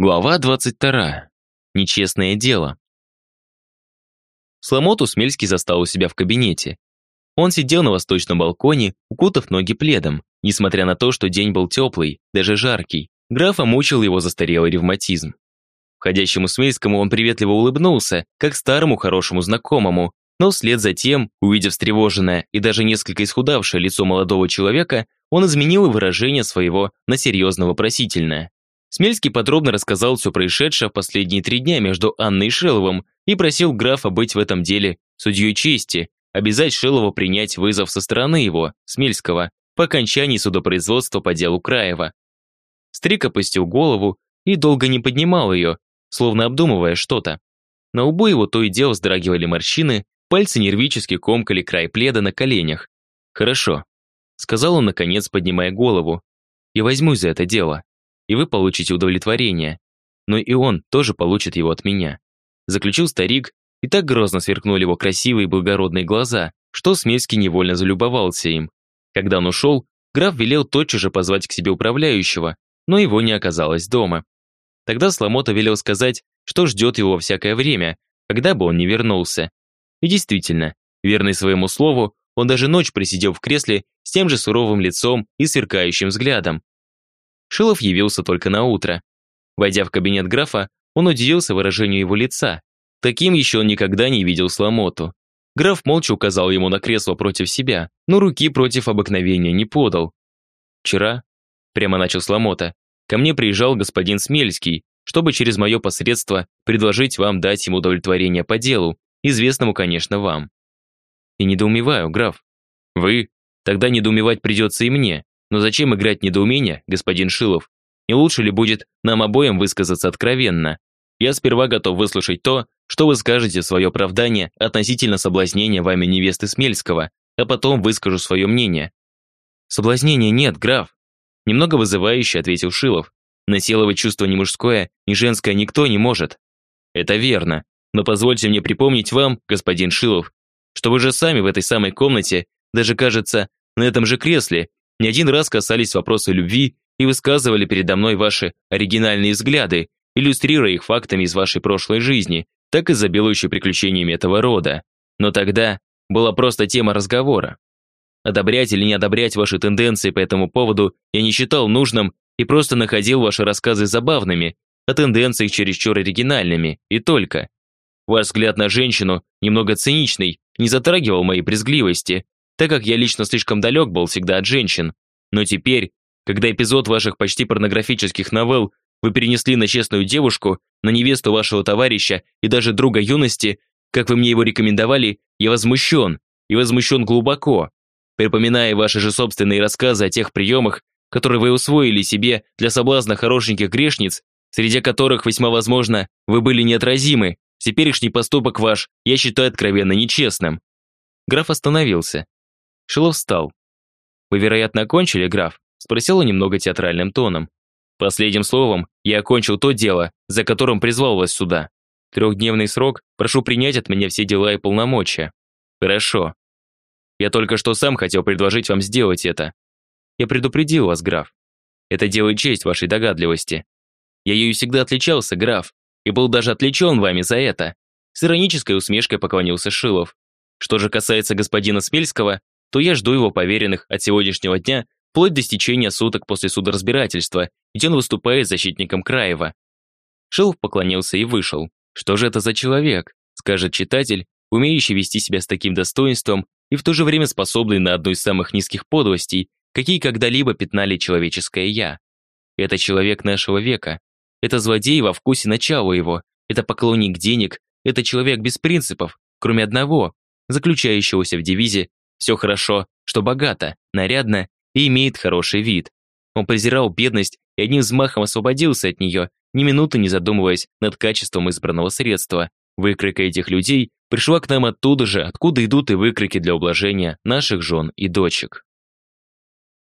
Глава 22. Нечестное дело. Сломоту Смельский застал у себя в кабинете. Он сидел на восточном балконе, укутав ноги пледом, несмотря на то, что день был теплый, даже жаркий. Графа мучил его застарелый ревматизм. Входящему Смельскому он приветливо улыбнулся, как старому хорошему знакомому, но вслед за тем, увидев встревоженное и даже несколько исхудавшее лицо молодого человека, он изменил выражение своего на серьезно-вопросительное. Смельский подробно рассказал все происшедшее в последние три дня между Анной и Шеловым и просил графа быть в этом деле судьей чести, обязать Шелова принять вызов со стороны его, Смельского, по окончании судопроизводства по делу Краева. Стрик опустил голову и долго не поднимал ее, словно обдумывая что-то. На лбу его то и дело вздрагивали морщины, пальцы нервически комкали край пледа на коленях. «Хорошо», — сказал он, наконец, поднимая голову. «Я возьмусь за это дело и вы получите удовлетворение. Но и он тоже получит его от меня. Заключил старик, и так грозно сверкнули его красивые благородные глаза, что Смельский невольно залюбовался им. Когда он ушел, граф велел тотчас же позвать к себе управляющего, но его не оказалось дома. Тогда Сломота велел сказать, что ждет его всякое время, когда бы он не вернулся. И действительно, верный своему слову, он даже ночь просидел в кресле с тем же суровым лицом и сверкающим взглядом, Шилов явился только на утро. Войдя в кабинет графа, он удивился выражению его лица. Таким еще он никогда не видел Сломоту. Граф молча указал ему на кресло против себя, но руки против обыкновения не подал. «Вчера», — прямо начал Сломота, «ко мне приезжал господин Смельский, чтобы через мое посредство предложить вам дать ему удовлетворение по делу, известному, конечно, вам». «И недоумеваю, граф. Вы? Тогда недоумевать придется и мне. Но зачем играть недоумение, господин Шилов? Не лучше ли будет нам обоим высказаться откровенно? Я сперва готов выслушать то, что вы скажете в свое оправдание относительно соблазнения вами невесты Смельского, а потом выскажу свое мнение». «Соблазнения нет, граф», – немного вызывающе ответил Шилов. «Насиловать чувство ни мужское, ни женское никто не может». «Это верно, но позвольте мне припомнить вам, господин Шилов, что вы же сами в этой самой комнате, даже, кажется, на этом же кресле, не один раз касались вопроса любви и высказывали передо мной ваши оригинальные взгляды, иллюстрируя их фактами из вашей прошлой жизни, так изобилующей приключениями этого рода. Но тогда была просто тема разговора. Одобрять или не одобрять ваши тенденции по этому поводу я не считал нужным и просто находил ваши рассказы забавными, а тенденции чересчур оригинальными, и только. Ваш взгляд на женщину, немного циничный, не затрагивал моей брезгливости, так как я лично слишком далек был всегда от женщин. Но теперь, когда эпизод ваших почти порнографических новелл вы перенесли на честную девушку, на невесту вашего товарища и даже друга юности, как вы мне его рекомендовали, я возмущен, и возмущен глубоко. Припоминая ваши же собственные рассказы о тех приемах, которые вы усвоили себе для соблазна хорошеньких грешниц, среди которых, весьма возможно, вы были неотразимы, теперешний поступок ваш я считаю откровенно нечестным». Граф остановился, Шилов встал. «Вы, вероятно, окончили, граф?» Спросил он немного театральным тоном. «Последним словом, я окончил то дело, за которым призвал вас сюда. Трехдневный срок, прошу принять от меня все дела и полномочия». «Хорошо. Я только что сам хотел предложить вам сделать это. Я предупредил вас, граф. Это делает честь вашей догадливости. Я ею всегда отличался, граф, и был даже отвлечен вами за это». С иронической усмешкой поклонился Шилов. Что же касается господина Смельского, то я жду его поверенных от сегодняшнего дня вплоть до стечения суток после судоразбирательства, где он выступает защитником Краева. Шилов поклонился и вышел. Что же это за человек, скажет читатель, умеющий вести себя с таким достоинством и в то же время способный на одну из самых низких подлостей, какие когда-либо пятнали человеческое «я». Это человек нашего века. Это злодей во вкусе начала его. Это поклонник денег. Это человек без принципов, кроме одного, заключающегося в девизе все хорошо, что богато, нарядно и имеет хороший вид. Он презирал бедность и одним взмахом освободился от нее, ни минуты не задумываясь над качеством избранного средства. Выкройка этих людей пришла к нам оттуда же, откуда идут и выкройки для ублажения наших жен и дочек.